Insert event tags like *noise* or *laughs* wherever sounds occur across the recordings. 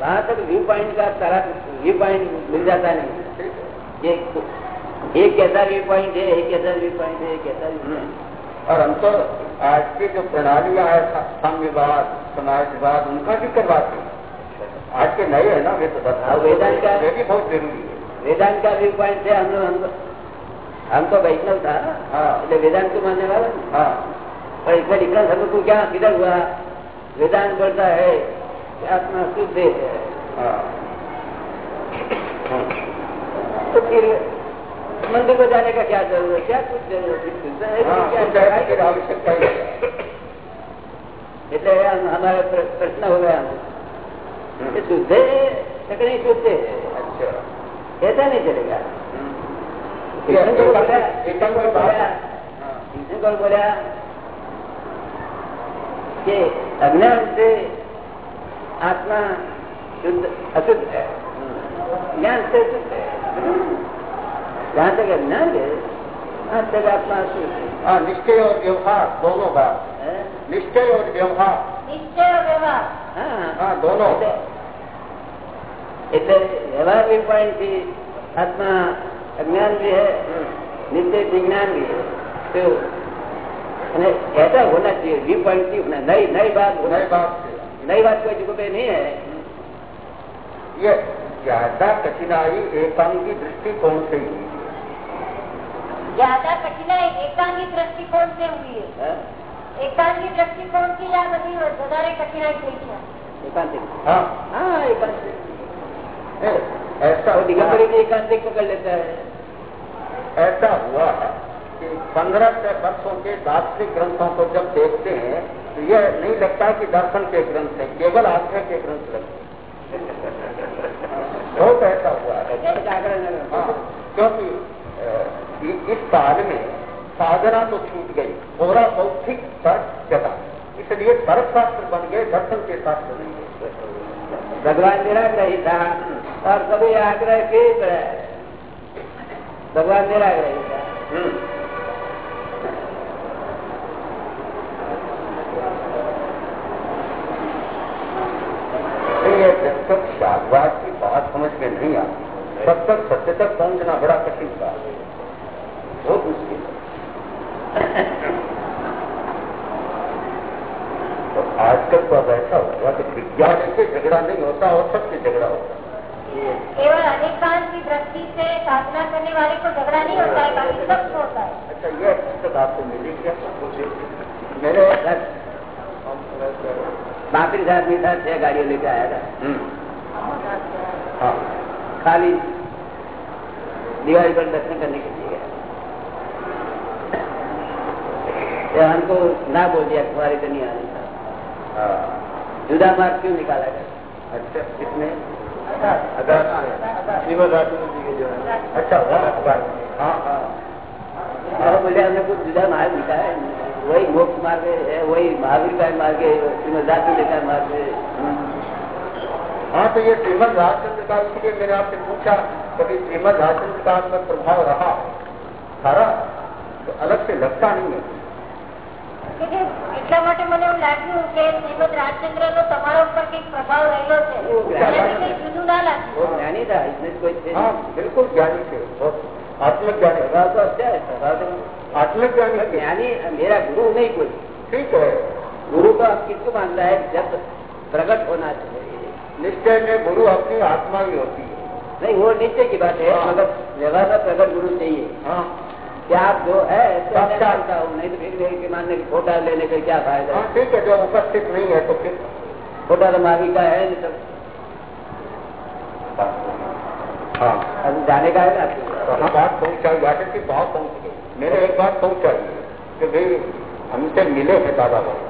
वहाँ तक view point का सारा व्यू पॉइंट मिल जाता नहीं एक कैसा व्यू पॉइंट है एक कैसा व्यू पॉइंट है एक कैसा व्यू और हम तो आज की जो प्रणाली है समाज समाजवाद उनका भी करवाते आज के नए है ना वे तो वेदांत का भी बहुत ज़रूरी है वेदांत का व्यू पॉइंट है हम लोग हम तो वैष्णव था हाँ वेदांत को मानने वाला हाँ और इसमें निकल तू क्या किधर हुआ वेदांत बोलता है कि आत्मा शुद्ध है हाँ तो फिर मंदिर को जाने का क्या जरूरत है क्या कुछ जरूरत है शुद्ध है हाँ, क्या शुद्ध है, फिर आवश्यकता ही नहीं। એટલે हम- हमारा प्र- प्रश्न हो गया हमको कि शुद्ध है या कि नहीं शुद्ध है अच्छा ऐसा नहीं चलेगा ये कृष्ण को बोला एकांत- कृष्ण को एकांत बात बोला है। हाँ, कृष्ण को बोला कि अज्ञान से आत्मा शुद्ध अशुद्ध है ज्ञान से शुद्ध है जहाँ तक अज्ञान है वहाँ तक आत्मा अशुद्ध है हाँ निश्चय और व्यवहार दोनों बात हैं? निश्चय और व्यवहार हाँ हाँ दोनों એટલે એટલે વ્યવહાર व्यू पॉइंट थी आत्मा अज्ञान भी है नित्य विज्ञान भी है तो અને ऐसा होना चाहिए व्यू पॉइंट की होना नई नई बात होना नई बात है। नई बात कोई जगह पे नहीं है ये ज्यादा कठिनाई एकांगी दृष्टिकोण से ही हुई है। ज्यादा कठिनाई एकांगी દ્રષ્ટિકોણ से हुई है हाँ? એકાંગી દ્રષ્ટિકોણ થી આ બધી વધારે કઠિનાઈ થઈ છે एकांतिक हाँ हाँ एकांतिक ए, ऐसा और दिगंबरी हुआ भी एकांतिक पकड़ लेता है ऐसा हुआ कि पंद्रह से वर्षों के दार्शनिक ग्रंथों को जब देखते हैं तो यह नहीं लगता कि दर्शन के ग्रंथ है केवल आश्रय के ग्रंथ लगते हैं। *laughs* बहुत ऐसा हुआ है। हाँ, क्योंकि इस काल में साधना तो छूट गई थोड़ा बौद्धिक तर्क जगा। इसलिए तर्क शास्त्र बन गए दर्शन के शास्त्र नहीं गए भगवान निराग्रही था और कभी आग्रह के भगवान निराग्रही था हम्म। ये जब शागवाद की बात समझ में नहीं आती। तब तक सत्य तक पहुँचना बड़ा कठिन काम है। बहुत मुश्किल है। *laughs* तो आजकल तो अब ऐसा हुआ कि विज्ञान से झगड़ा नहीं होता और सबसे झगड़ा होता है। केवल अनेकांत की दृष्टि से साधना करने वाले को झगड़ा नहीं होता है बाकी सब होता है। अच्छा ये पुस्तक आपको मिली क्या? मेरे बापरी साहब मेरे साथ छह गाड़ियों लेके आया था। हम्म। खाली दिवाली पर दर्शन करने के लिए गया। हमको ना बोल दिया तुम्हारी तो नहीं आने का हाँ। जुदा मार्ग क्यों निकाला गया? अच्छा किसने? है। अच्छा हाँ। हाँ बोले हमने कुछ जुदा मार्ग निकाला है। वही मोक्ष मार्ग है वही महावीर का मार्ग है श्रीमद का मार्ग है। हाँ तो ये श्रीमद राजचंद्र का इसलिए मैंने आपसे पूछा कभी श्रीमद राजचंद्र का आप में प्रभाव रहा सारा तो अलग से लगता नहीं है કે જે એટલા માટે મને એવું લાગ્યું કે શ્રીમદ રાજચંદ્ર નો તમારા ઉપર કઈક પ્રભાવ રહેલો છે એનાથી કંઈ જુદું ના લાગ્યું वो ज्ञानी था इसमें कोई थे हाँ नहीं। बिल्कुल ज्ञानी थे बहुत आत्मज्ञानी स्वभाव तो अच्छा है स्वभाव तो आत्मज्ञानी थे ज्ञानी मेरा गुरु नहीं कोई ठीक है गुरु को आप किसको मानता है जब प्रकट होना चाहिए निश्चय में गुरु अपनी आत्मा भी होती है। नहीं वो निश्चय की बात है मतलब मगर व्यवहार में प्रकट गुरु चाहिए। हाँ। कि आप जो है तो मैं साक्षात। मानता हूँ नहीं तो फिर मेरे मानने की फोटा लेने का क्या फ़ायदा हाँ? है ठीक है जो उपस्थित नहीं है तो फिर। फोटा तो मागी का है नहीं तो। हाँ। अब जाने का है ना? हाँ बात पहुंचाई आगे की बात पहुँच गई मैंने एक बात पहुंचाई है कि भाई हमसे मिले हैं दादा भाई।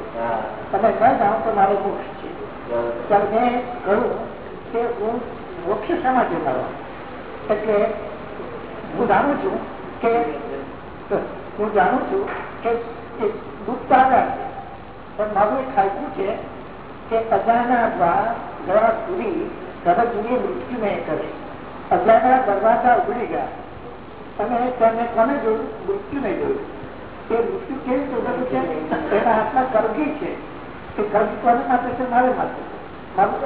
તમે ન જાણો તો મારો મોક્ષ છે? ત્યારે મેં કહ્યું કે હું મોક્ષ શા માટે મારો એટલે હું જાણું છું કે હું જાણું છું કે દુઃખ આગળ પણ મારું એક ખાતું છે કે અજાના દ્વારા સુધી તરત મૃત્યુ નહીં કરે. અજાના દરવાજા ઉગડી ગયા. અને તેને કોને જોયું? મૃત્યુ નહીં જોયું. તે મૃત્યુ કેવી છે એના હાથમાં કરગી છે. એ કરગી કોને માટે છે? મારે માટે મારું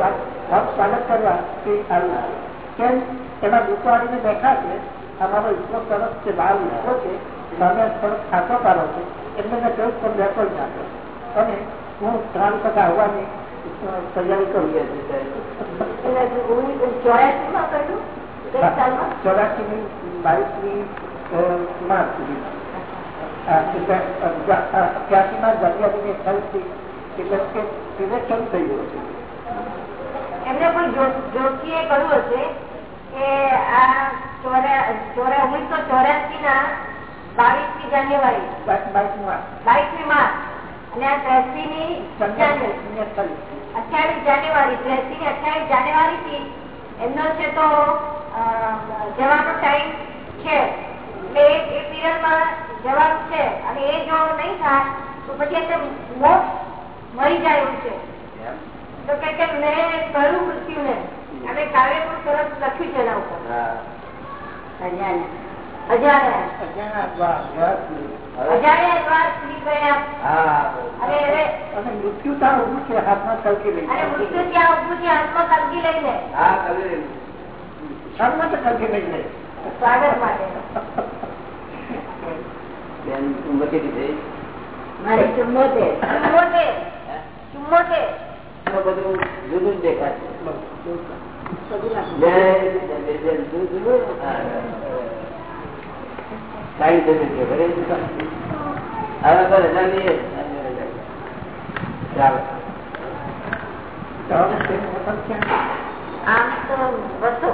સ્વાગત કરવા તે આવ્યું કેમ? એના દુકાળીને બેઠા છે. આ મારો ઈશ્વર તરફ છે બાર ઈશ્વર છે તમે તરફ ખાતો પાડો છે. એમને મેં કહ્યું તમે બેઠો જ નાખો. અને હું ત્રણ ટકા આવવાની તૈયારી કરું ચોરાસી ની બાવીસની માર્ચ સુધી. અઠ્યાસી માં જાન્યુઆરી ની અઠ્યાવીસથી એટલે કે શરૂ થઈ ગયો છે? એમને પણ જોશીએ કહ્યું હશે કે આ ચોરા ઓગણીસો ચોરાસી ના બાવીસમી જાન્યુઆરી બાવીસમી માર્ચ અને આ ત્રેસી ની અઠ્યાવીસ જાન્યુઆરી ત્રેસી ની અઠ્યાવીસ જાન્યુઆરી થી એમનો છે તો જવાનો ટાઈમ છે. એટલે એ પીરિયડ માં જવાનું છે. અને એ જો નહીં થાય તો પછી એટલે મોક્ષ મળી જાય એવું છે. તો કે કે મેં કહ્યું મૃત્યુને. અને કાવ્ય પણ સરસ લખ્યું છે એના ઉપર. ગયા અને મૃત્યુ ત્યાં ઉભું છે હાથમાં કલકી લઈ મૃત્યુ ત્યાં ઉભું છે હાથમાં કલગી લઈને. કલકી લઈ સ્વાગત માટે. બેન ઉંમર કેટલી થઈ મારે ચુમ્મોતેર ચુમ્મોતેર ચુમ્મોતેર બધું જુદું જ ચાલો આમ તો બસો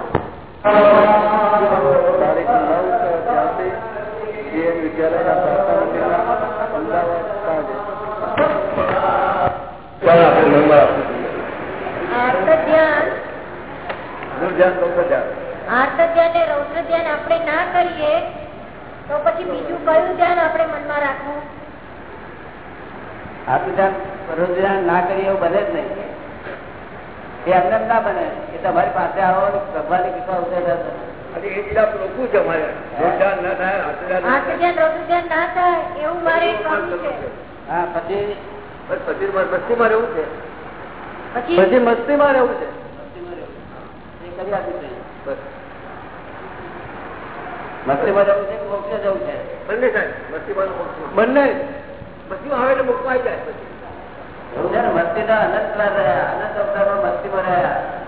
કરીએ, તો પછી બીજું કયું ધ્યાન આપણે મનમાં રાખવું? આપી ધ્યાન રોજ ધ્યાન ના કરીએ એવું બને જ નહીં. એ અંદર ના બને. એ તમારી પાસે આવો ભગવાનની કૃપા ઉતરે ના ના પછી મસ્તી માં રહેવું છે. મસ્તીમાં રહેવું છે એ કરી આપીશું બસ મસ્તીમાં જવું છે મોક્ષે જવું છે? બંને સાહેબ મસ્તીમાં બંને? મસ્તીમાં આવે એટલે આવી જાય પછી. ને મસ્તી તો અનંત રહ્યા અનંત અવતારમાં મસ્તીમાં રહ્યા.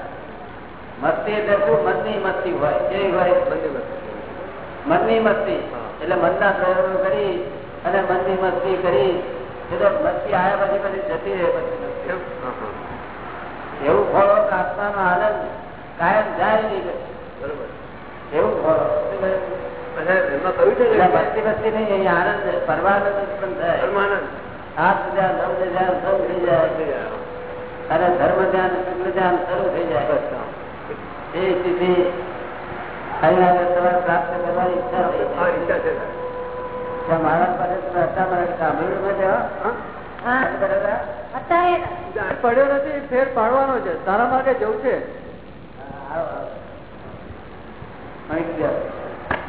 મસ્તી એટલે શું? મનની મસ્તી હોય. કેવી હોય? મનની મસ્તી. એટલે મનના પ્રયોગો કરી અને મનની મસ્તી કરી. એટલે મસ્તી આવ્યા પછી પછી જતી રહે. એવું? ફળો આત્માનો આનંદ કાયમ જાય નહીં બરોબર. એવું ફળો. કહ્યું છે મસ્તી મસ્તી નહીં અહીંયા આનંદ પરમાનંદ પણ થાય. પરમાનંદ. હાથ ધ્યાન નવ ધ્યાન સૌ થઈ જાય. અને ધર્મ ધ્યાન શુક્ર ધ્યાન શરૂ થઈ જાય. એ સ્થિતિ અહીં આગળ તમારે પ્રાપ્ત કરવાની ઈચ્છા થઈ ઈચ્છા છે. મારા પાસે પડ્યો નથી ફેર પાડવાનો છે. તારા માર્ગે જવું છે.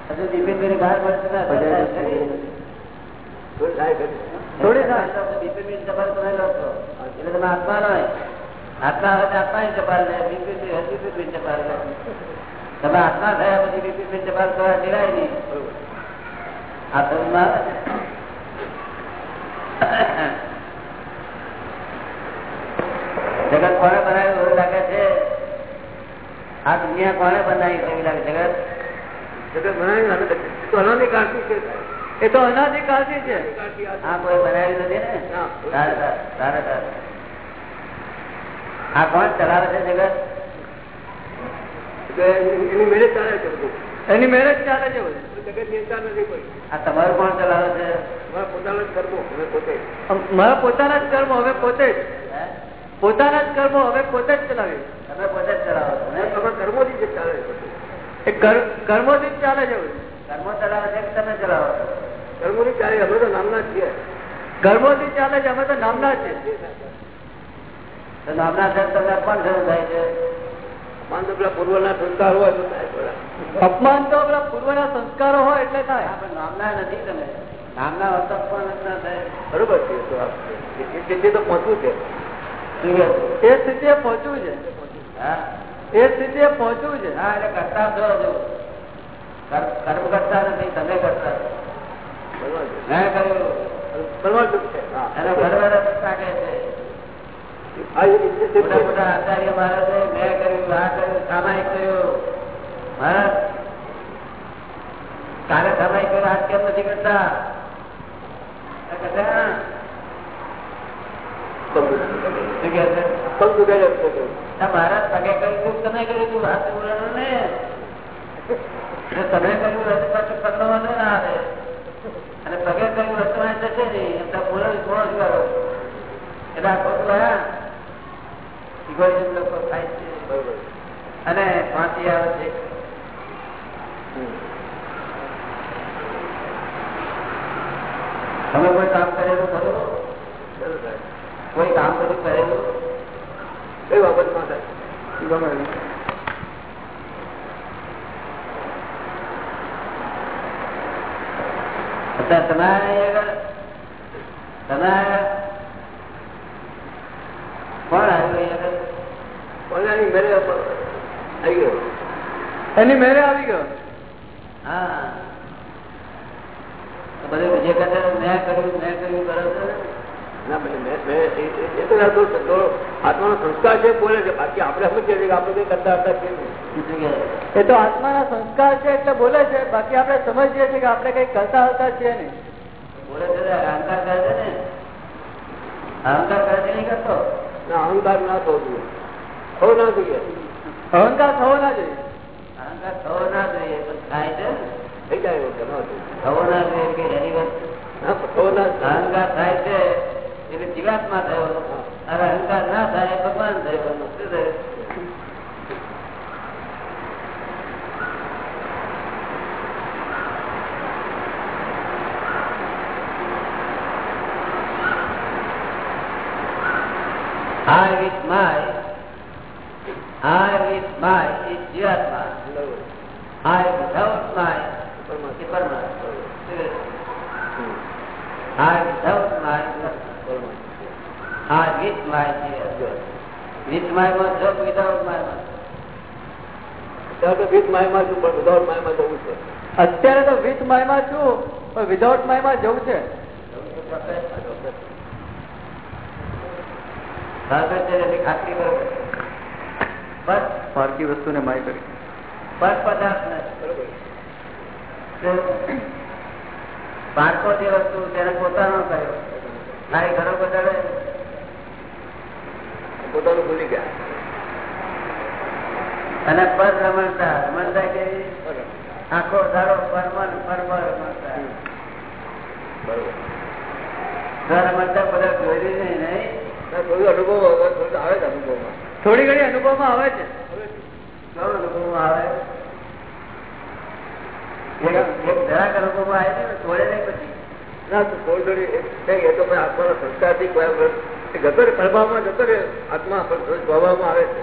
હજુ દીપેનભાઈને બહાર મળશે ને? થોડી થાય. તમે લો છો. એટલે તમે આત્મા નો આત્મા લે લે. તમે આત્મા થયા પછી દેવાય નહીં. આ જગત કોને બનાવ્યું એવું લાગે છે? આ દુનિયા કોને બનાવી એવી લાગે જગત? જગત બનાવ્યું તો અનાધિકારથી છે. એ તો અનાધિકારથી છે. આ કોઈ બનાવ્યું નથી ને? સારા સારા સારા. આ કોણ? ચલાવે છે જગત? એની મેરેજ ચાલે છે એની મેરેજ ચાલે છે બધું. જગત નિયંતા નથી કોઈ. આ તમારું કોણ ચલાવે છે? મારા પોતાના જ કર્મો અમે પોતે મારા પોતાના જ કર્મો હવે પોતે જ. પોતાના જ કર્મો હવે પોતે જ ચલાવીએ તમે પોતે જ ચલાવો છો. ને તમારા કર્મોથી જે ચાલે છે. એ કર- કર્મોથી જ ચાલે છે. કર્મો ચલાવે છે કે તમે ચલાવો છો? કર્મોથી ચાલે અમે તો નામના જ છીએ. કર્મોથી ચાલે છે અમે તો નામના છે તો નામના સાહેબ તમને અપમાન સંસ્કાર હોય તો. અપમાન તો આપણા પૂર્વના સંસ્કારો હોય એટલે થાય. નામના નથી તમે. નામના હોત તો અપમાન જ ના થાય. બરોબર છે સ્થિતિ તો પહોંચવું છે. કહે? એ સ્થિતિએ પહોંચવું છે. હા? એ સ્થિતિએ પહોંચવું છે. હા એટલે કરતા છો કર્મ કરતા નથી તમે કરતા છો. બરોબર છે. મેં કર્યું છે. હા. એનો ઘરવાળા પણ નાખે છે. મોટા મોટા આચાર્ય મહારાજે મેં કર્યું આ કર્યું સામાયિક કર્યું. મહારાજ કાલે સામાયિક કર્યું આજ કેમ નથી કરતા? "હા." મહારાજ પગે કર્યું તમે કર્યું તું? હાથ બોલાનું ને તમે કર્યું હશે પાછું પગનો વાંધો ના આવે. અને પગે કર્યું નહીં. એમ કરો. એટલે આ ખોટું હા? ઇગોઇઝમ લોકો થાય છે. અને ફાંસી આવે છે. તમે કોઈ કામ કરેલું ખરો કોઈ કામ બધું કરેલું? કઈ બાબતમાં ગમે. અત્યારે તમારે અહીં આગળ તમારે કોણ આવ્યું અહીં આગળ ઓનલાઈન મેરે આવી ગયો. એની મેરે આવી ગયો? હા. બધું જે મેં કર્યું મેં કર્યું કરો સંસ્કાર છે બોલે છે. બાકી આપડે સમજીએ છીએ કે આપણે કરતા હતા છીએ નહીં. શું કહે? એ તો આત્માના સંસ્કાર છે એટલે બોલે છે. બાકી આપણે સમજીએ છીએ કે આપણે કઈ કરતા હતા છીએ નહીં? બોલે છે અહંકાર કરે છે ને? અહંકાર કરે છે નહીં કરતો? ના અહંકાર ના થવું જોઈએ. થવો ના જોઈએ. અહંકાર થવો ના જોઈએ. અહંકાર થવો ના જોઈએ પણ થાય છે? ને. થઈ જાય એવું કે ના થવું. થવો ના જોઈએ કે એની વસ્તુ? હા, પણ થવો અહંકાર થાય છે એટલે જીવાત્મા થયો અને અહંકાર ના થાય ભગવાન થયો શું થયું? I with my, I with my is બરોબર. I without my is Parma. I without my. I with my with my માં જપ without my વિથ માયમાં છું પણ વિધાઉટ માયમાં જવું છે અત્યારે તો વિથ માયમાં છું પણ વિધાઉટ માયમાં જવું છે એની ખાતરી કરો બસ. પારકી વસ્તુને માય કરી. બસ પદાર્થ નથી પારકો જે વસ્તુ તેને પોતાનો કર્યો. મારી ઘરો બદલે. પોતાનું ભૂલી ગયા. અને પર રમણતા. રમણતા કે આખો ધારો પરમન પરમ રમણતા. બરોબર. રમણતા બધા જોયેલી નહીં. નહીં અનુભવ આવે અનુભવમાં. થોડી ઘણી અનુભવમાં આવે છે. અનુભવમાં આવે એક એક જરાક અનુભવમાં આવે છે ને થોડે નહીં પછી ના તો થોડી થોડી એ છે કે એ તો ભાઈ આત્માના સંસ્કારથી કોઈ આમ એ જતો રહે પ્રભાવમાં જતો રહે આત્મા સ્વભાવમાં આવે છે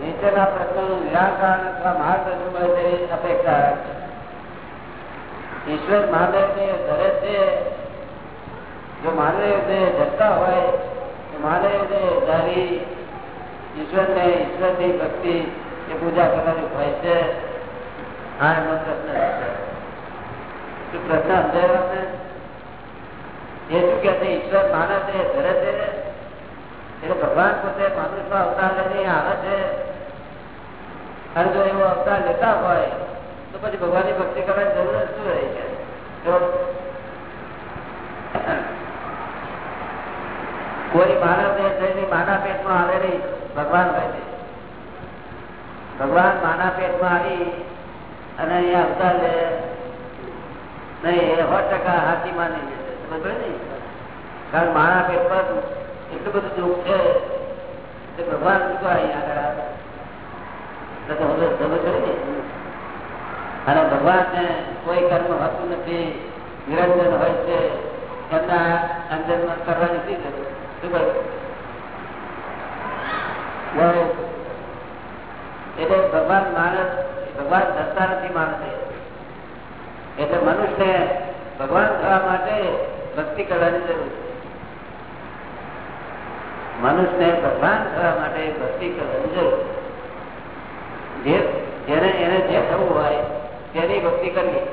નીચેના પ્રશ્નોનું નિરાકરણ અથવા માર્ગ રજૂ કરે તેવી અપેક્ષા રાખે. ઈશ્વર મહાદેવને ધરે છે. જો મહાદેવને જતા હોય, તો મહાદેવને ધારી ઈશ્વરને ઈશ્વરની ભક્તિ એ પૂજા કરવાની હોય છે. હા એમનો પ્રશ્ન છે. શું પ્રશ્ન સમજાયો આપને? એ શું કે છે, ઈશ્વર માને છે ધરે છે? એટલે ભગવાન પોતે માનુષમાં અવતાર લઈને આવે છે. અને જો એવો અવતાર લેતા હોય, તો પછી ભગવાનની ભક્તિ કરવાની જરૂર જ શું રહી છે? કોઈ માનવ દેહ થઈને માના પેટમાં આવે નહીં, ભગવાન હોય ભગવાન માના પેટમાં આવી અને અહીંયા અવતાર લે. નહીં, એ સો ટકા હાથી માની જશે સમજ ને? કારણ માણા પેટ પર એટલું બધું દુઃખ છે કે ભગવાન શું અહીંયા આગળ? આવે સમજ ને? અને ભગવાનને કોઈ કર્મ હોતું નથી, નિરંજન હોય છે, છતાં અંદર કરવાની શી શું કહ્યું? એટલે ભગવાન માણસ, ભગવાન ધરતા નથી માણસે. એટલે મનુષ્ય ભગવાન થવા માટે ભક્તિ કરવાની જરૂર છે. મનુષ્યને ભગવાન થવા માટે ભક્તિ કરવાની જરૂર છે. જેને એને જે થવું હોય તેની ભક્તિ કરવી.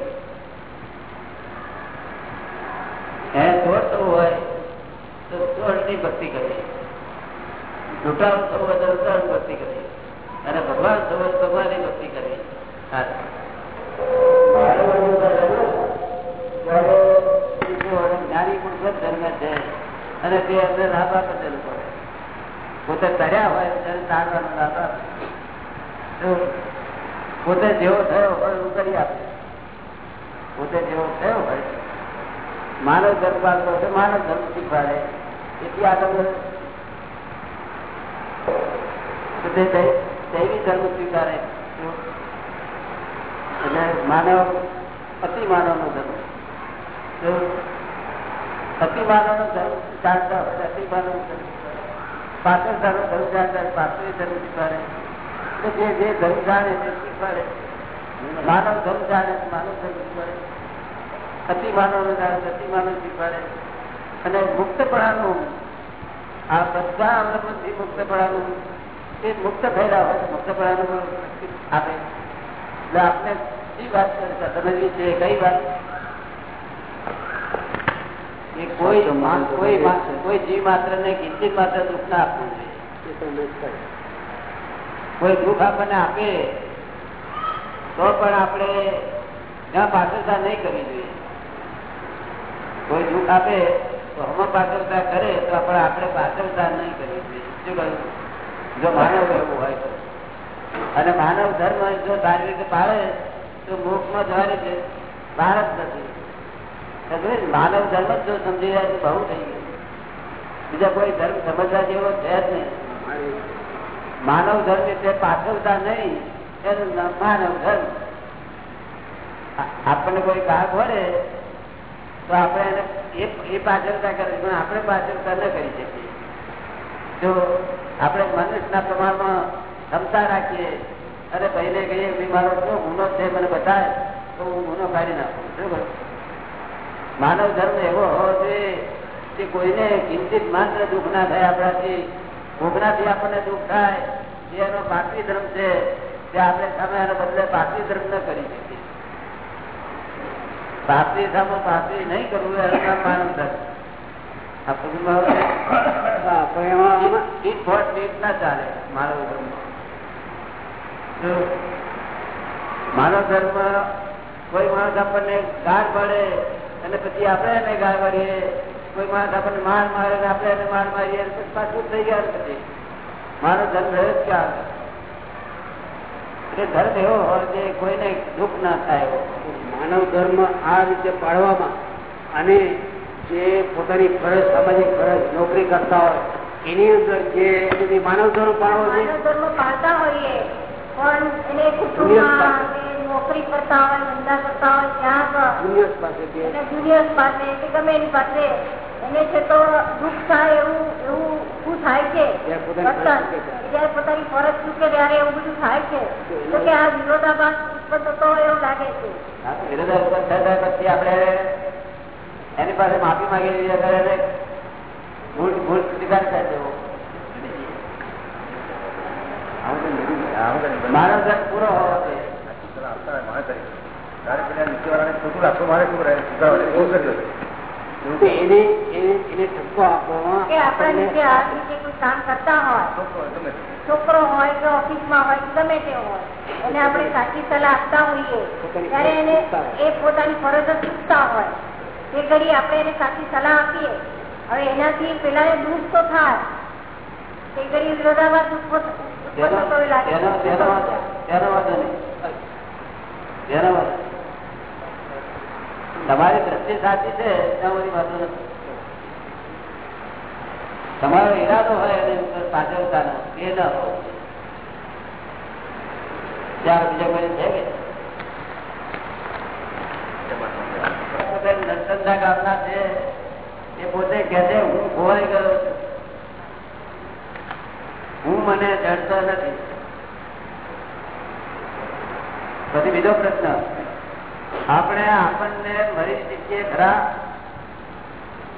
એને ચોર થવું હોય, તો ચોરની ભક્તિ કરવી લૂંટાવ થવું હોય, તો લૂંટાવ ભક્તિ કરવી અને ભગવાન થવું હોય ભગવાનની ભક્તિ કરવી જ્ઞાની પુરુષ ધર્મ છે, અને તે અંદર લાભ આપે પોતે તર્યા હોય, ત્યારે તારવાનો પોતે જેવો થયો હોય એવું કરી આપે. પોતે જેવો થયો હોય. માનવ ધર્મ પાડતો છે માનવ ધર્મ શીખવાડે. એથી આગળ દૈવી ધર્મ સ્વીકારે. એટલે માનવ અતિ માનવ નો ધર્મ. અતિ માનવ નો ધર્મ જાણતા હોય અતિ માનવ ધર્મ પાછળ ધર્મ ધર્મ જાણતા પાછળ ધર્મ શીખવાડે જે જે ધર્મ જાણે તે શીખવાડે. માનવ ધર્મ જાણે માનવ ધર્મ શીખવાડે. અતિ માનવ જાણે અતિ માનવ શીખવાડે. અને મુક્તપણાનું આ બધા અવલંબનથી મુક્તપણાનું એ મુક્ત થયેલા હોય મુક્તપણાનું આપે એટલે આપને શી વાત સમજવી છે? કઈ વાત? એ કોઈ કોઈ કોઈ જીવ માત્ર ને કિંચિત માત્ર દુઃખ ના આપવું જોઈએ. કોઈ દુઃખ આપણને આપે, તો પણ આપણે ત્યાં પાછળતા નહીં કરવી જોઈએ. કોઈ દુઃખ આપે, તો હમ પાછળતા કરે, તો આપણે આપણે પાછળતા નહીં કરવી જોઈએ. શું કહ્યું? જો માનવ એવું હોય તો. અને માનવ ધર્મ જો સારી રીતે પાળે તો મોક્ષમાં જવાની છે. બહાર જ નથી માનવ ધર્મ જ જો સમજી રહ્યા બહુ થઈ ગયું. બીજા કોઈ ધર્મ સમજવા જેવો છે જ નહીં. માનવ ધર્મ એટલે પાછળતા નહીં, એનું માનવ ધર્મ. આપણને કોઈ કાગ વળે તો આપણે એને એ પાછળતા કરે, પણ આપણે પાછળતા ન કરી શકીએ. જો આપણે મનુષ્યના પ્રમાણમાં ક્ષમતા રાખીએ અને ભાઈને કહીએ, ભાઈ, મારો શું ગુનો છે? મને બતાવે તો હું ગુનો કાઢી નાખું શું કરું માનવ ધર્મ એવો હોવો જોઈએ કે કોઈને કિંચિત માત્ર દુઃખ ના થાય આપણાથી ભોગનાથી આપણને દુઃખ થાય એનો પાર્થિવ ધર્મ છે તે આપણે સામે એના બદલે પાર્થિવ ધર્મ ન કરી શકીએ. પાર્થિવ સામે પાર્થિવ નહીં કરવું એનું માનવ ધર્મ. આ માનવ ધર્મ. માનવ કોઈ માણસ આપણને ગાઢ પડે, અને પછી આપણે એને ગાળ મારીએ કોઈ માણસ આપણને માર મારે આપણે એને માર મારીએ પાછું થઈ ગયા પછી મારો ધર્મ રહ્યો જ ક્યાં? એટલે ધર્મ એવો હોય કે કોઈને દુઃખ ના થાય માનવ ધર્મ આ રીતે પાળવામાં અને જે પોતાની ફરજ સામાજિક ફરજ નોકરી કરતા હોય એની અંદર જે માનવ ધર્મ પાળવો માનવ ધર્મ પાળતા હોઈએ પણ એને કુટુંબમાં નોકરી કરતા હોય ધંધા કરતા હોય ત્યાં જુનિયર્સ પાસે કે? ગમે એની પાસે. એને છે તો દુઃખ થાય એવું એવું શું થાય છે? જયારે પોતાની ફરજ ચૂકે છે. ત્યારે એવું બધું થાય છે. તો કે આ વિરોધાભાસ ઉત્પન્ન થતો હોય એવું લાગે છે. વિરોધાભાસ થતા પછી આપણે એની પાસે માફી માંગી લીધી એને ભૂલ ભૂલ સ્વીકાર કરી દેવો. માનવ પૂરો હોવો જોઈએ તો એને એને એને ઠપકો આપવામાં કે આપણા નીચે નીચે કોઈ કામ કરતા હોય છોકરો હોય કે ઓફિસમાં હોય ગમે તે હોય એને આપણે સાચી સલાહ આપતા હોઈએ. ત્યારે એને એ પોતાની ફરજ ચૂકતા હોય તે ઘડી આપણે એને સાચી સલાહ આપીએ. હવે એનાથી પેલા એ દુઃખ તો થાય. તે ઘડી વિરોધાભાસ ઉત્પન્ન ઉત્પન્ન થતો લાગે. તેનો તેનો વાંધો તેનો વાંધો નહીં તેનો વાંધો તમારી દ્રષ્ટિ સાચી છે ત્યાં તમારો ઈરાદો હોય એને સાચવતાનો એ ન હોય ત્યારે બીજો કોઈ છે કે? નરસંદા ગામના છે, એ પોતે કે છે, હું ખોવાઈ ગયો હું મને જડતો નથી. પછી બીજો પ્રશ્ન. આપણે આપણને મરી શકીએ ખરા?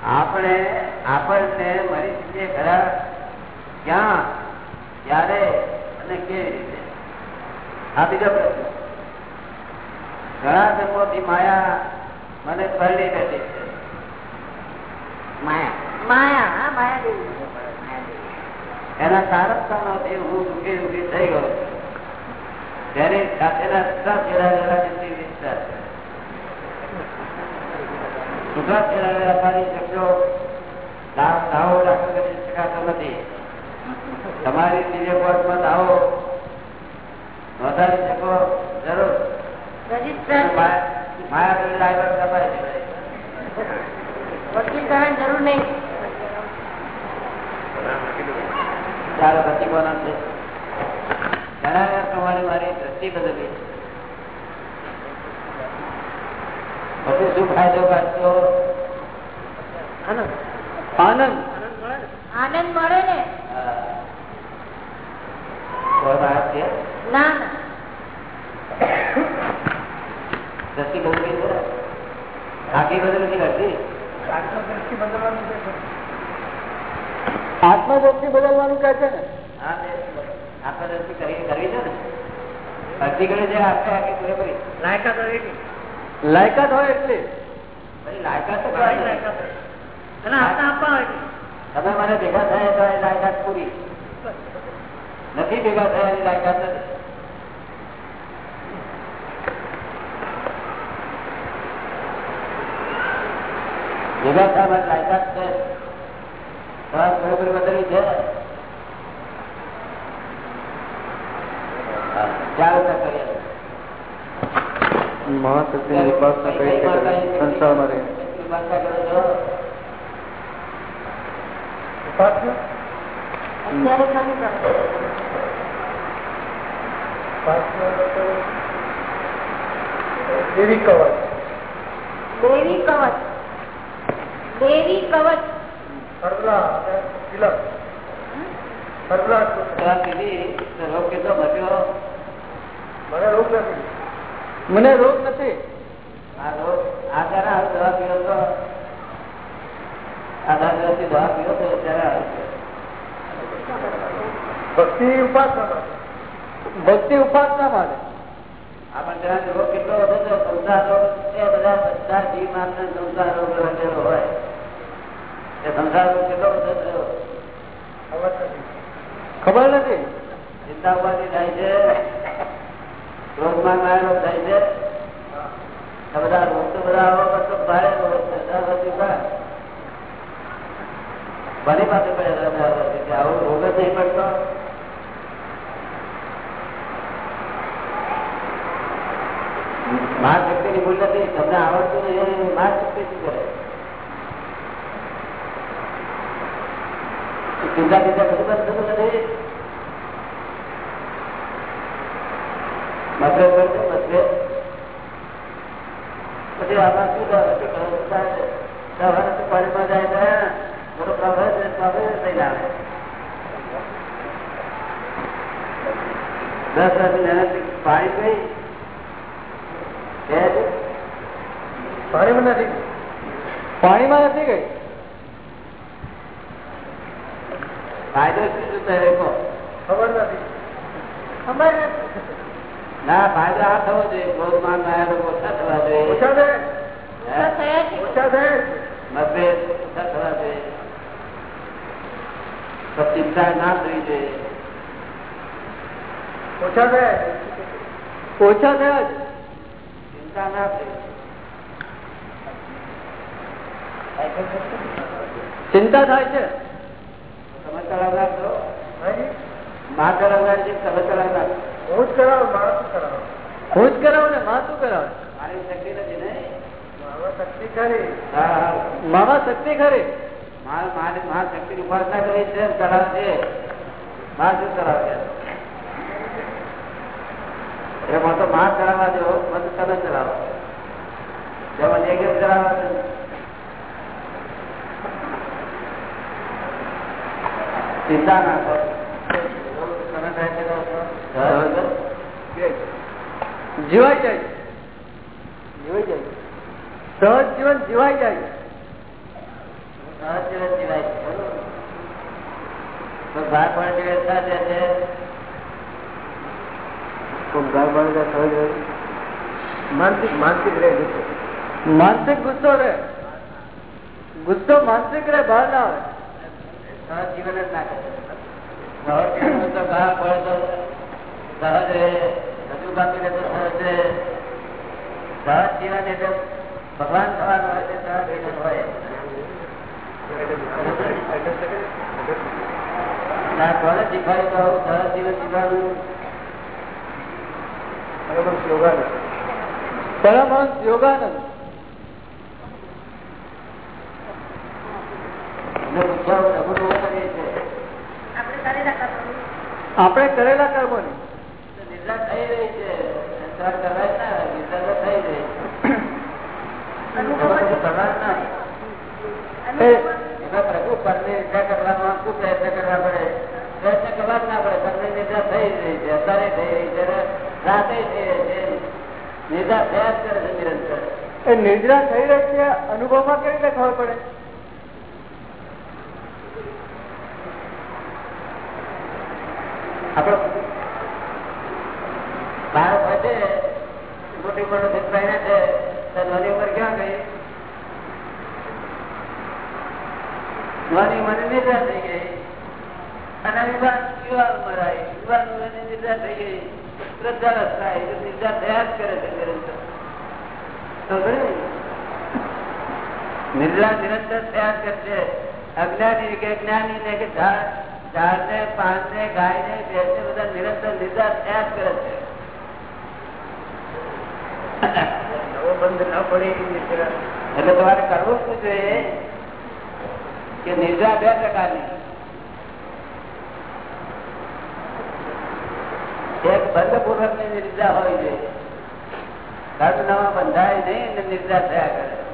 આપણે આપણને મરી શકીએ ખરા? ક્યાં? ક્યારે? અને કેવી રીતે? આ બીજો પ્રશ્ન. ઘણા જન્મોથી માયા મને પરણી બેઠી છે. માયા. માયા હા માયા એના કારકતામાંથી હું દુઃખી દુઃખી થઈ ગયો. છું. ફેરાવેલા જેટલી વિસ્તાર છે. સુખા ફેરાવેલા મારી શકશો? દાવો દાખલ કરી શકાતો નથી. તમારી દિવ્ય કોર્ટમાં દાવો નોંધાવી શકો? જરૂર. માયા બી ડ્રાઈવર કરવાની જરૂર નહીં. ચાલો પછી કોના છે મારી દ્રષ્ટિ બદલી પછી શું ફાયદો કાઢશો આનંદ. આનંદ મળે ને? છે? ના ના. દ્રષ્ટિ બદલી છે? આખી બદલી નથી કરતી આત્મદ્રષ્ટિ બદલવાનું કહે છે. ને? હા કરી કરવી છે ને? અડધી ઘડી જે આપે આખી પૂરેપૂરી. લાયકાત હોય એટલે. પછી લાયકાત તો નથી. તમે મને ભેગા થયા તો એ લાયકાત પૂરી. નથી ભેગા થયા એની લાયકાત નથી. ભેગા થયા લાયકાત છે. બરોબર બદલી છે હા, ચાલો તો કરીએ મહાશક્તિની ઉપાસના કઈ રીતે કરવી? સંસારમાં રહી ઉપાસના કરો છો અત્યારે ખરું કરો દેવી કવચ દેવી કવચ દેવી કવચ દવા પીધી તો રોગ કેટલો બચ્યો મને રોગ નથી. છે. ભક્તિ ઉપાસના ભક્તિ ઉપાસના માટે. આપણે ત્યાં રોગ કેટલો વધુ છે સંસાર રોગ એ બધા બધા જીવ માત્ર સંસાર રોગ હોય. એ સંસાર રોગ કેટલો વધુ થયો ખબર નથી. ચિંતા ઉપાધિ થાય છે. ક્રોધમાન માયા રોગ થાય છે? આ બધા રોગ તો બધા આવો કરતો ભારે રોગ. બની પાસે પડ્યા હતા આવો રોગ જ નહીં પડતો. માર શક્તિ ની ભૂલ નથી. તમને આવડતું નહીં માર શક્તિ શું કરે? ચિંતા ચિંતા બધું બધું નથી મતલબ કરશે મતલબ પછી આમાં શું તો પાણીમાં જાય ત્યાં બધો પ્રભાવ પ્રભાવ થઈ આવે. દસ વર્ષ મહેનત પાણી પાણીમાં નથી ગઈ ફાયદો શું શું થયો કહો ખબર નથી ખબર નથી ના ફાયદો આ થવો જોઈએ ક્રોધમાન માયા રોગ ઓછા થવા જોઈએ ઓછા છે ઓછા થયા છે ઓછા છે મતભેદ ઓછા થવા જોઈએ તો ચિંતા ના થવી જોઈએ ઓછા થયા ઓછા થયા ચિંતા ના થવી ચિંતા થાય છે. તમે ચલાવનાર છો? માં ચલાવનાર છે તમે ચલાવનાર હું જ કરાવું મારા શું કરાવું? હું જ કરાવું ને માં શું કરાવે? મારી શક્તિ નથી ને? શક્તિ ખરી. મામા શક્તિ ખરી. માર શક્તિ ઉપાસના કરી છે ચલાવે છે? માર શું ચલાવે એમાં તો માર ચલાવવા દો મત તમે ચલાવો જેમાં જે કેમ ચલાવવા દો ચિંતા ના કરો. તમે છે જીવાઈ જાય. જીવાય જાય. સહજ જીવન જીવાય જાય. સહજ જીવન જીવાય છે. બરોબર. તો ભાગ પણ જીવે છે છે માનસિક માનસિક રહે માનસિક ગુસ્સો રહે ગુસ્સો માનસિક રહે બહાર ના આવે સહજ જીવન જ ના કરે સહજ જીવન તો ઘા પડે તો સહજ રહે હજુ બાકી રહે તો સહજ રહે સહજ જીવન એટલે ભગવાન થવાનું હોય તે સહજ જીવન હોય ના કોને શીખવાડ્યું તો આવું સહજ જીવન જીવવાનું પરમહંસ યોગાનંદ કરીએ છીએ. આપણે કરેલા કર્મો. ની. થઈ રહી છે. પ્રભુ પરને નિદ્રા શું પ્રયત્ન કરવા પડે? પ્રયત્ન કરવા જ ના પડે. પરને નિદ્રા થઈ રહી છે. અત્યારે થઈ રહી છે. નિદ્રા એ થઈ રહી છે અનુભવમાં કેવી રીતે ખબર પડે? આપણો બાળક હોય છે મોટી મોટો દીકરાઈને છે નાની ઉંમર ક્યાં ગઈ? નાની ઉંમરે નિદ્રા થઈ ગઈ. અને યુવાન યુવાન ઉંમર આવી. યુવાન ઉંમરે નિદ્રા થઈ ગઈ. થયા જ કરે છે નિરંતર. નિદ્રા નિરંતર થયા કરશે અજ્ઞાની કે જ્ઞાની ને કે ઝાડ ઝાડ ને પાન ને ગાય ને ભેંસ બધા નિરંતર નિદ્રા થયા કરે છે. બંધ ન પડે એટલે તમારે કરવું શું જોઈએ? કે નિદ્રા બે પ્રકારની. એક બંધની નિર્જા હોય છે. કર્મ બંધાય નહીં ને નિર્જા થયા કરે.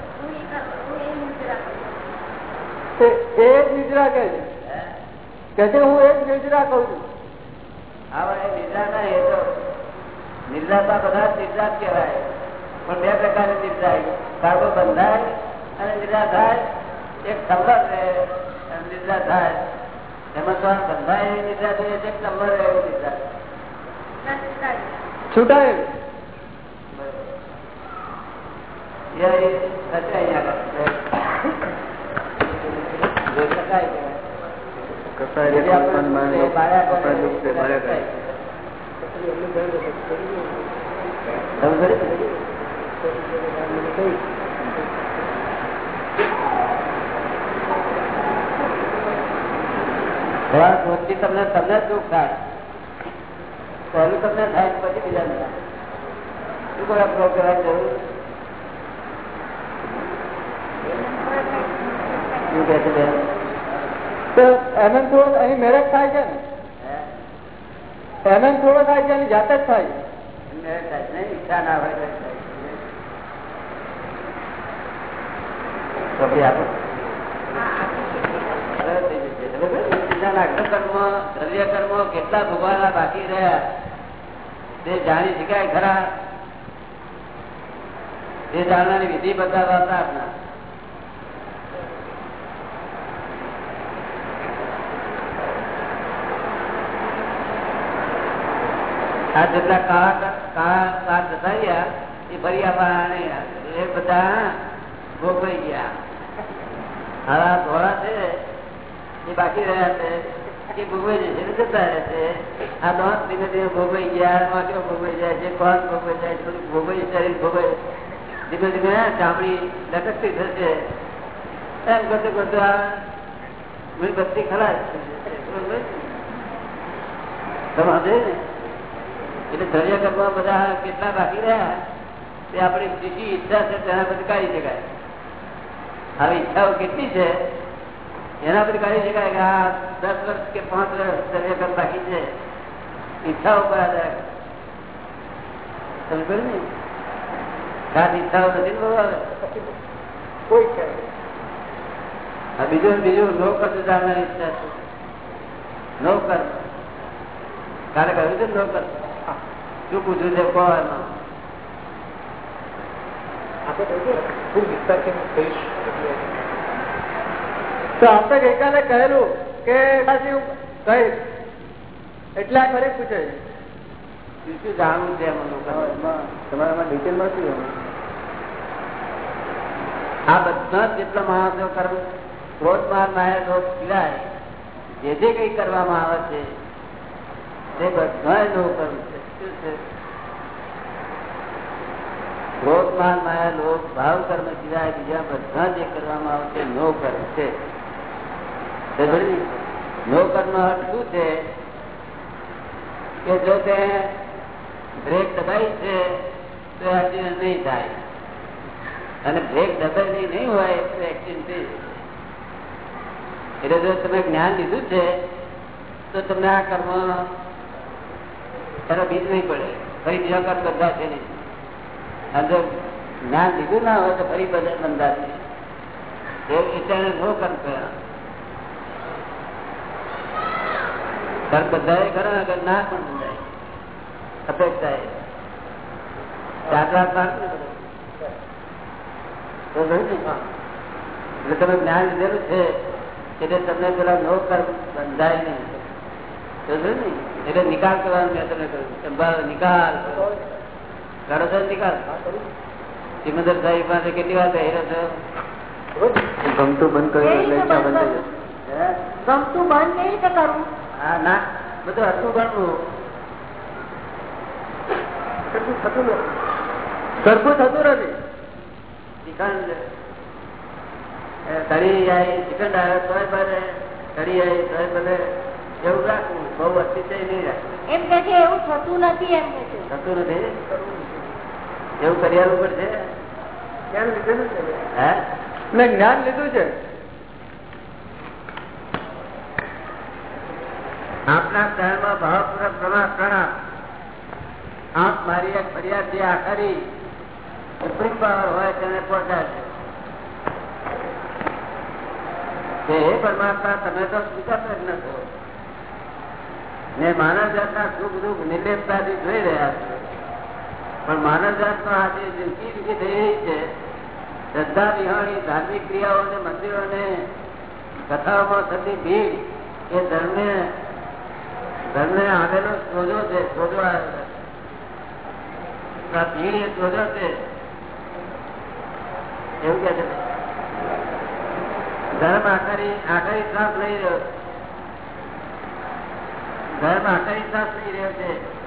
તે એ નિદ્રા કે છે. કે હું એક નિદ્રા કહું છું. હા એ નિદ્રા ના એ તો નિદ્રા તો બધા નિદ્રા જ કહેવાય. પણ બે પ્રકારની નિદ્રા કાર્ગો બંધાય અને નિદ્રા થાય. એક સંભળ રહે નિદ્રા થાય. એમાં તો બંધાય નિદ્રા છે એક નંબર રહે એવી નિદ્રા છૂટાય. તમને તમને દુઃખ થાય. પહેલું તમને થાય પછી બીજા ને શું કોઈ અપરોધ કરવા જરૂર? શું છે એમએન થોડો અહીં મેરેજ થાય છે ને? એમએન થોડો થાય છે એની જાતે જ થાય છે. થાય ઈચ્છા ના હોય તો આપો. બરાબર? બીજાના અગ્નિકર્મ, દ્રવ્યકર્મો કેટલા ભોગવાના બાકી રહ્યા? તે જાણી શકાય ખરા? તે જાણવાની વિધિ બતાવવા આપના. આ જેટલા કાળા કાળા કાળ જતા રહ્યા એ ફરી આવવાના નહીં એ બધા ભોગવાઈ ગયા. આ ધોળા છે. એ બાકી રહ્યા છે એ ભોગવાઈ જશે એટલે જતા રહેશે આ દોત ધીમે ધીમે ભોગવાઈ ગયા વાંક્યો ભોગવાઈ જાય છે કોણ ભોગવાઈ જાય છે બધું ભોગવાઈ શરીર ભોગવાઈ ધીમે ધીમે ચામડી લટકતી થશે એમ કરતું કરતું આ મીણબત્તી ખલાસ તમે સમજે ને એટલે ધૈર્ય કરવા બધા કેટલા બાકી રહ્યા તે આપણી જેટલી ઈચ્છા છે તેના પછી કાઢી શકાય હવે ઈચ્છાઓ કેટલી છે એના પછી કાઢી શકાય કે આ દસ વર્ષ કે પાંચ વર્ષ ધૈર્ય કર બાકી છે. ઈચ્છા ઉપર આધાર. તમે કહ્યું ને? ખાસ ઈચ્છાઓ નથી કોઈ બીજું બીજું નો કર્મ જાણવાની ઈચ્છા છે. નો કર્મ કાલે કહ્યું છે ને કર શું પૂછ્યું છે? કોણ? આપણે કહ્યું ખૂબ વિસ્તારથી હું કહીશ? તો આપણે ગઈકાલે કહેલું કે કહીશ એટલે પૂછે છે? શું શું જાણવું છે તમારામાં ડિટેલ નથી આ બધા જેટલા માણસો કર્મ ક્રોધ માર નાયક લોક સિવાય જે જે કઈ કરવામાં આવે છે તે બધા નો કર્મ છે. શું છે? ક્રોધ માર માયા લોક ભાવ કર્મ સિવાય બીજા બધા જે કરવામાં આવે છે નો કર્મ છે. ને? કર્મ અર્થ શું છે? કે જો તે બ્રેક દબાઈ છે, તો એક્સિડન્ટ નહીં થાય. અને બ્રેક દબાઈ નહીં હોય, તો એક્સિડન્ટ થઈ એટલે જો તમે જ્ઞાન લીધું છે, તો તમને આ કર્મ એનો બીજ નહીં પડે. ફરી બીજા કર્મ છે નહીં. અને જો જ્ઞાન લીધું ના હોય, તો ફરી બધા બંધાશે એ વિચારે નો કર્મ કર્યા કર્મ બંધાય ખરા અગર ના પણ બધાય. અપેક્ષા એટલે તમે જ્ઞાન લીધેલું છે એટલે તમને પેલા નો કર્મ બંધાય નહીં. તો છે ને? એટલે નિકાલ કરવાનું મેં તમને કહ્યું. સંભાળ નિકાલ. કરો છો નિકાલ. સિમંદર સાહેબ પાસે કેટલી વાર બેહી છો? ગમતું બંધ? હે? ગમતું. બંધ નહીં કરવું હા ના બધું હતું ગણવું સરખું થતું નથી. સરખું થતું નથી. શ્રીખંડ એ કઢી આવી શ્રીખંડ આવે તોય ભલે કઢી આવી તોય ભલે એવું રાખવું બહુ અતિશય નહીં રાખવું. એમ કે છે એવું થતું નથી એમ કે છે. થતું નથી? એવું કરિયાલું છે? જ્ઞાન લીધેલું છે. હે? મેં જ્ઞાન લીધું છે. આપના શહેરમાં ભાવપૂર્વક પ્રમાણ પ્રણામ આપ મારી એક ફરિયાદ જે આખરી સુપ્રીમ પાવર હોય તેને પહોંચાડશે હે પરમાત્મા, તમે તો સ્વીકાર જ નથી ને માનવ જાતના સુખ દુઃખ નિર્લેપતાથી જોઈ રહ્યા છો. પણ માનવ જાતનો આજે જિંદગી રીતે થઈ રહી છે. શ્રદ્ધા વિહાણી ધાર્મિક ક્રિયાઓ અને મંદિરોને, કથાઓમાં થતી ભીડ એ ધર્મને ધર્મને આવેલો સોજો છે સોજો ભીડ સોજો છે. એવું કે છે. ધર્મ આખરી આખરી શ્વાસ લઈ રહ્યો. ધર્મ આખરી શ્વાસ લઈ રહ્યો છે.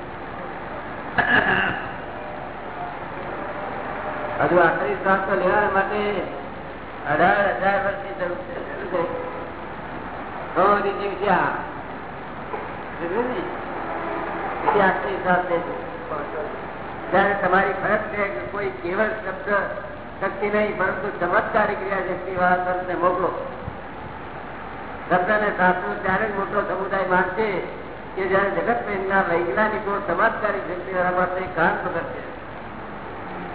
હજુ આખરી શ્વાસ તો લેવા માટે અઢાર હજાર વર્ષની જરૂર છે? તો હજી ને? ત્યારે તમારી ફરજ છે કે કોઈ કેવળ શબ્દ શક્તિ નહીં, પરંતુ ચમત્કારી ક્રિયા શક્તિ વાળા મોકલો શબ્દને સાચું ત્યારે જ મોટો સમુદાય માનશે કે જયારે જગત ના વૈજ્ઞાનિકો ચમત્કારી શક્તિ વાળા માટે કામ પકડશે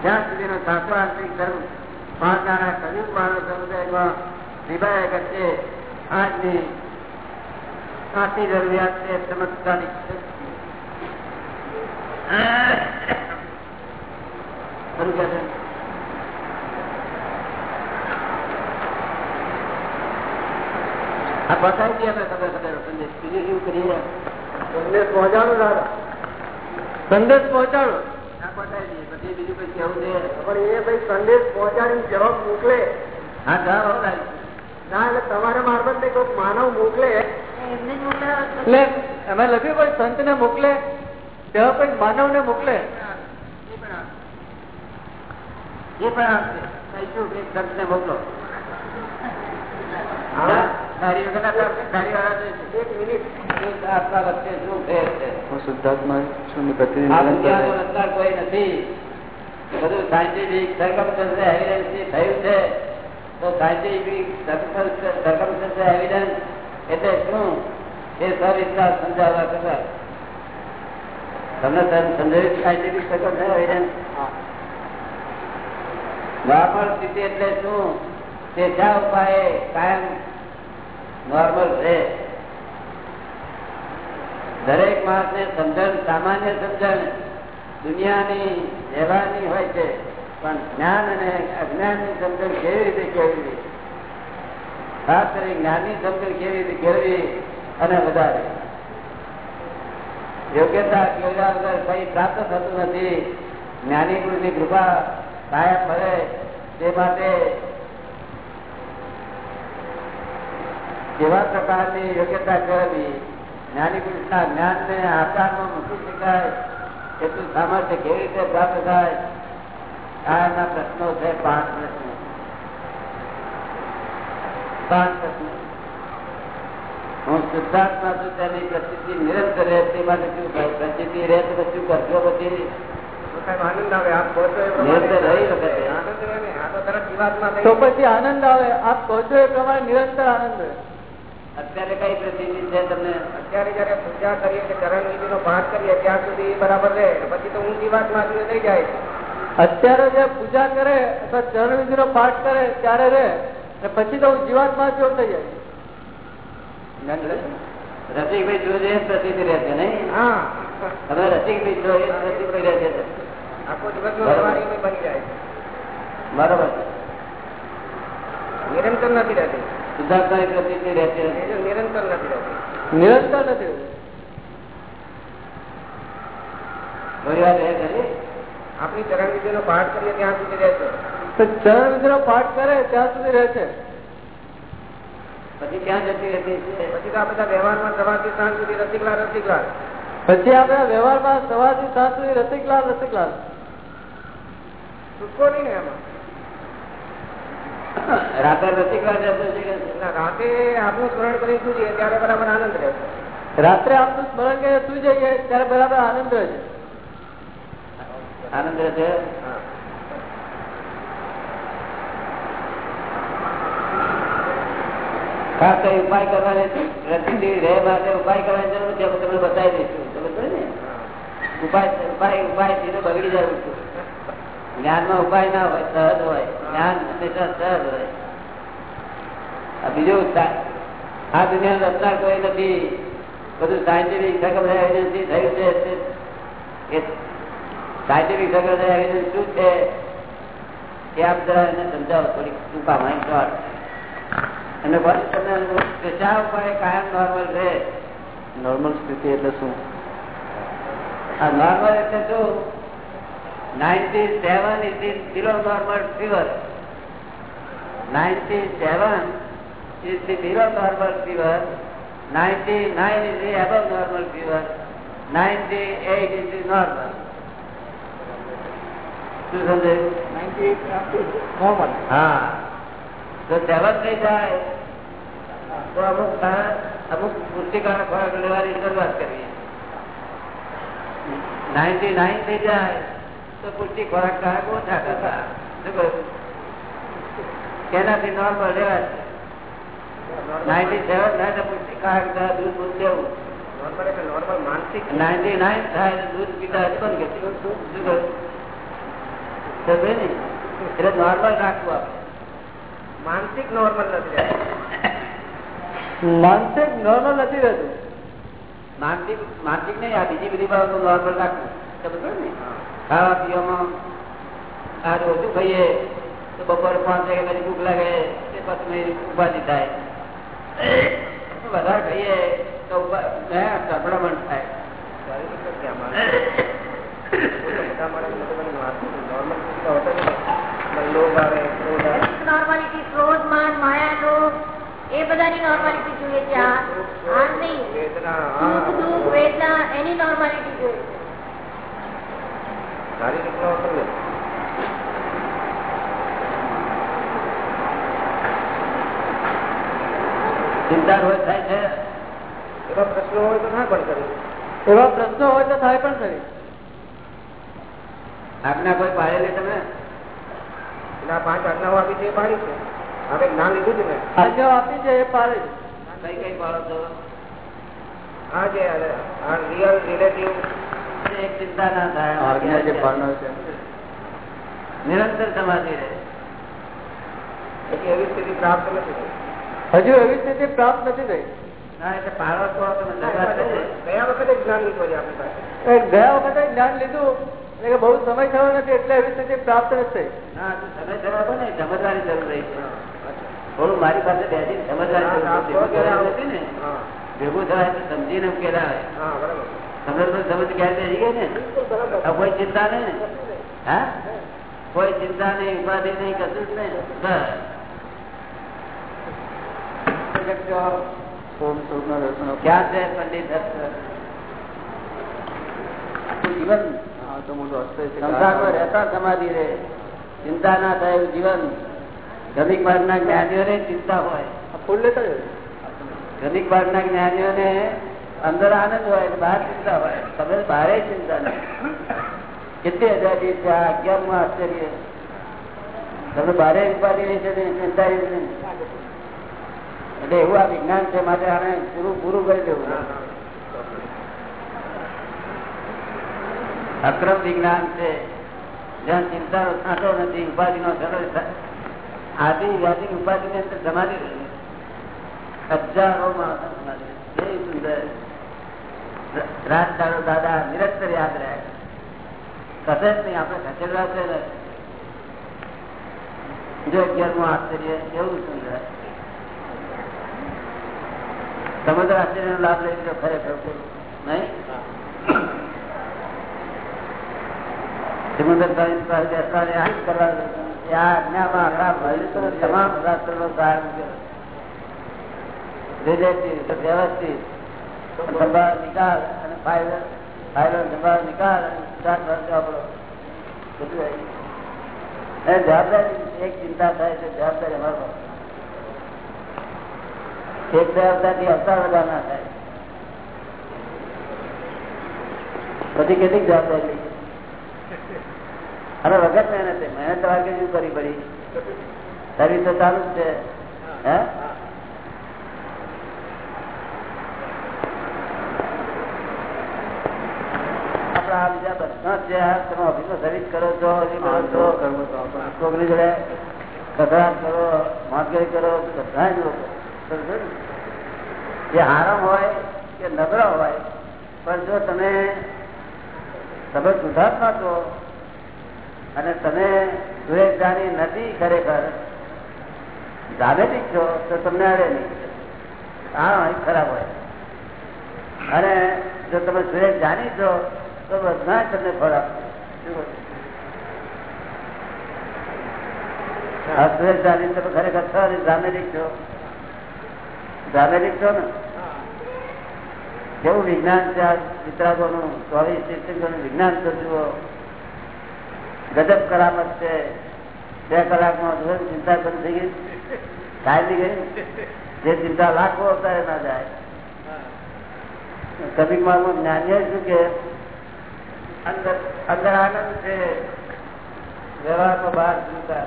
જ્યાં સુધીનો સાચો આંતરિક ધર્મ પાડનારા કયુગ માનવ સમુદાયમાં નિભાયા કરશે, આજની સાચી જરૂરિયાત છે ચમત્કારી બતાવી ખબર ખબર સંદેશ. બીજું શું કરીએ? સંદેશ પહોંચાડો દાદા. સંદેશ પહોંચાડો. આ બતાવી દઈએ પછી બીજું કઈ કેવું છે? પણ એ ભાઈ સંદેશ પહોંચાડીને જવાબ મોકલે. હા જવાબ ના એટલે તમારા મારફત કોઈ માનવ મોકલે. એટલે અમે લખ્યું કોઈ સંત ને મોકલે. તેવા કોઈ માનવ ને મોકલે પણ કોઈ નથી. બધું સાયન્ટિફિક સર્કમસ્ટન્સ એવિડન્સ થયું છે. તો સાયન્ટિફિક સર્કમસ્ટન્સ એવિડન્સ એટલે શું? એ સરિતા સમજાવવા કરવા તમને સમ- થાય સાયન્ટિફિક સર્કમસ્ટન્સ એવિડન્સ નોર્મલ સ્થિતિ એટલે શું? તે શા ઉપાય? કાયમ નોર્મલ છે દરેક માણસને સમજણ સામાન્ય સમજણ દુનિયાની વ્યવહારની હોય છે. પણ જ્ઞાન અને અજ્ઞાનની સમજણ કેવી રીતે કેળવી ખાસ કરી જ્ઞાનની સમજણ કેવી રીતે કેળવી અને વધારે યોગ્યતા કેળવ્યા વગર કઈ પ્રાપ્ત થતું નથી. જ્ઞાની પુરુષની કૃપા કાયમ મળે તે માટે કેવા પ્રકારની યોગ્યતા કેળવી જ્ઞાની પુરુષના જ્ઞાનને આકારમાં મૂકી શકાય. એટલું સામર્થ્ય કેવી રીતે પ્રાપ્ત થાય? આ એના પ્રશ્નો છે પાંચ પ્રશ્નો. હું શુદ્ધાત્મા છું તેની પ્રસિદ્ધિ નિરંતર રહે તે માટે શું થાય? પ્રસિદ્ધિ રહે તો શું કરશો પછી આનંદ આવે આપ કહો એ પ્રમાણે. તો પછી આનંદ આવે. આપ કહો છો એ નિરંતર આનંદ અત્યારે કઈ પ્રસિદ્ધિ છે તમને? અત્યારે જયારે પૂજા કરીએ કે ચરણ વિધિ નો પાઠ કરીએ ત્યાં સુધી બરાબર રહે. પછી તો હું માં થઈ જાય. અત્યારે જે પૂજા કરે અથવા ચરણ વિધિ નો પાઠ કરે ત્યારે રહે. પછી તો જીવાત્મા જેવો થઈ જાય. રસિકભાઈ એ પ્રસિદ્ધિ રહે છે નહીં? હા. તમે રસિકભાઈ જો એ રહે છે. બરોબર. નિરંતર નથી રહેતી. નિરંતર નથી રહેતી. નિરંતર આપણી વિધિ નો પાઠ કરીએ ત્યાં સુધી રહેશે તો ચરણ પાઠ કરે ત્યાં સુધી રહે છે. પછી ક્યાં જતી રહેતી? પછી આ બધા વ્યવહારમાં સવારથી સાંજ સુધી રસિકલાલ રસિકલાલ પછી આપણે વ્યવહારમાં સવારથી સાંજ સુધી રસિકલાલ રસિકલાલ છૂટકો નહીં ને એમાં. રાતે આપનું સ્મરણ કરી સૂઈએ ત્યારે બરાબર આનંદ રહે રાત્રે આપનું સ્મરણ કરી સુઈ જઈએ ત્યારે બરાબર આનંદ રહે છે. આનંદ રહે છે? ખાસ ઉપાય કરવાની પ્રસિદ્ધિ રહે માટે ઉપાય કરવાની જરૂર છે તમને બતાવી દઈશું. તમે ઉપાય ઉપાય ઉપાય. જ્ઞાનમાં ઉપાય ના હોય, સહજ હોય. જ્ઞાન હંમેશા સહજ હોય. બીજું આ દુનિયાનો રચના કોઈ નથી. બધું સાયન્ટિફિક સગમ એવિડન્સથી થયું છે. એ સાયન્ટિફિક સગમ એવિડન્સ શું છે? એ આપ જરા એને સમજાવો, થોડીક ટૂંકા માહિતી અને કાયમ નોર્મલ રહે. નોર્મલ સ્થિતિ એટલે શું? આ નોર્મલ એટલે શું? Ninety seven is is below normal fever ninety seven is the below normal fever ninety nine is the above normal fever ninety eight is the normal શું સમજાયું? નોર્મલ હા. તો સેવન થઈ જાય તો અમુક કા- અમુક પુસ્તિકાનો ખોરાક લેવાની શરૂઆત કરીએ નાઇન્ટી નાઇન થઈ જાય, તો પુષ્ટિ ખોરાક કારક ઓછા કરતા શું કહ્યું? તેનાથી નોર્મલ રહેવા નાઇન્ટી સેવન થાય તો પુષ્ટિ કારક દૂધ દૂધ લેવું નોર્મલ માનસિક નાઇન્ટી નાઇન થાય દૂધ પીતા બંધ દેવું. શું કહ્યું? એટલે નોર્મલ રાખવું આપણે માનસિક નોર્મલ નથી રહેતું. માનસિક નોર્મલ નથી રહેતું. માનસિક માનસિક નહીં આ બીજી બધી બાબતો નોર્મલ રાખવું. સમજો ને ખાવા પીવામાં આજ ઓછું ખાઈએ? તો બપોર પાંચ વાગે પછી ભૂખ લાગે તે પછી ઉપાધિ થાય. વધારે ખાઈએ તો સંભળામણ થાય. મોટા માનસિક નોર્મલ લોભ આવે ક્રોધ આવે. નોર્માલિટી ક્રોધ માન માયા લોભ એ બધાની નોર્માલિટી જોઈએ છે. આ આ નહીં. સુખ દુઃખ વેદના એની નોર્માલિટી જોઈએ છે. ચિંતા રોજ થાય છે? એવા પ્રશ્નો હોય તો ના પણ કરી. એવા પ્રશ્નો હોય તો થાય પણ ખરી આપના કોઈ પાડેલી તમે? એના પાંચ આજ્ઞાઓ આપી છે એ પાડી છે. હવે જ્ઞાન લીધું જ ને. આજ્ઞાઓ આપી છે એ પાડે છે. કઈ કઈ પાડો છો? આ જે આ રિયલ રિલેટિવ એક ચિંતા ના થાય. આજ્ઞા જે પાડનાર છે. નિરંતર સમાધિ રહે. એટલે એવી સ્થિતિ પ્રાપ્ત નથી થઈ. હજુ એવી સ્થિતિ પ્રાપ્ત નથી થઈ. ના એટલે પાડો તો તમે દરબાર થશે. ગયા વખતે જ જ્ઞાન લીધું. છે આપણી પાસે એ ગયા વખતે જ્ઞાન લીધું એટલે કે બહુ સમય થયો નથી એટલે એવી સ્થિતિ પ્રાપ્ત નથી. થઈ ના તો સમય થવા ને સમજવાની જરૂર રહી છે. થોડું મારી પાસે બેસીને સમજવાની જરૂર હા, છે. હા, ભેગું થવાનું નથી ને? હા ભેગું થવાય તો સમજીને ઉકેલાવે હા બરાબર સમજ તો સમજ ક્યારે બેસી ગઈ ને? બિલકુલ બરાબર હવે કોઈ ચિંતા નહીં ને? હા? કોઈ ચિંતા નહીં ઉપાધિ નહીં કશું જ નહીં. બસ. ક્યાં છે પંડિત જીવન સંસારમાં રહેતા સમાધિ રહે. ચિંતા ના થાય જીવન. ધનિક માર્ગના જ્ઞાનીઓને ચિંતા હોય. આ ફૂલ લેતા જજો. ધનિક માર્ગના જ્ઞાનીઓને અંદર આનંદ હોય બહાર ચિંતા હોય. તમે બારે ચિંતા નહીં. કેટલી આઝાદી છે? આ અગિયારમું આશ્ચર્ય. તમે બારે ઉપાધિ રહી છે ચિંતા એટલે એવું આ વિજ્ઞાન છે માટે આને પૂરું પૂરું કરી દેવું અક્રમ વિજ્ઞાન છે. જ્યાં ચિંતા થતો નથી ઉપાધિ નો આદિ વ્યાધિ ઉપાધિ ને સમાધિ. હજારો માણસો સમાધિ કેવી સુંદર. રાત દાડો દાદા નિરંતર યાદ રહે. કશે જ નહીં, આપણે ખસેડવા છે ને. જો અગિયારમું આશ્ચર્ય એવું સુંદર. સમુદ્ર આશ્ચર્ય નો લાભ લઈ લીધો ખરેખર. નહીં? સિમંદર સાહેબ પાસે તમામ શાસ્ત્રનો સાર અને જવાબદારી એક ચિંતા થાય છે જવાબદારી અમારો એક જવાબદારી અવતાર બધા ના થાય પછી કેટલીક જવાબદારી અને વગર મહેનત મહેનત વાગે શું કરી પડી? સર્વિસ તો ચાલુ જ છે. હે? આ બીજા બધા છે. તમે ઓફિસમાં સર્વિસ કરો છો કરો છો? છોકરી જોડે કસરત કરો માગણી કરો બધા જ લોકો જે આરામ હોય કે નબળો હોય પણ જો તમે તમે સુધાર્થમાં છો અને તમે સુરેશદાની નથી ખરેખર. ડાબેટિક છો, તો તમને અડે નહીં. હા ખરાબ હોય. અને જો તમે સુરેશ જાણી છો, તો બધા તમને? આ સુરેશ જાણી તમે ખરેખર છો અને જામેલિક છો? જામેલિક છો ને? કેવું વિજ્ઞાન છે આ વિતરાગોનું? ચોવીસ તીર્થંકરનું વિજ્ઞાન તો જુઓ. ગજબ કરામત છે. બે કલાકમાં ચિંતા પણ થઈ ગઈ? કાયમી ગઈ. જે ચિંતા લાખો અવતારે ના જાય. કબીર માર્ગમાં જ્ઞાનીય શું કે? અંદર અંદર આનંદ છે. વ્યવહારમાં બહાર ચિંતા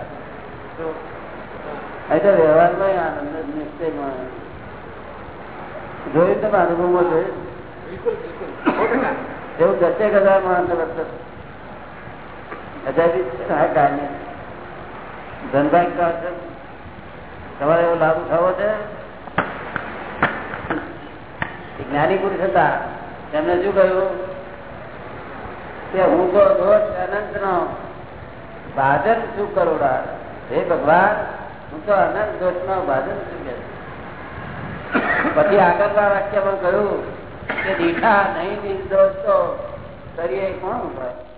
તો વ્યવહારમાં આનંદ જ નિશ્ચયમાં જોયું તમે અનુભવમાં જોયું? બિલકુલ બિલકુલ. એવું દસેક હજારમાં કારની તમારે એવો લાભ થવો છે? જ્ઞાની પુરુષ હતા. તેમને શું કહ્યું? કે હું તો અનંત નો ભાજન શું કરોડા હે ભગવાન, હું તો અનંત દોષ નો ભાજન શું કે પછી આગળના વાક્યમાં કહ્યું કે દીઠા નહીં નિર્દોષ તો કરીએ કોણ ઉપાય?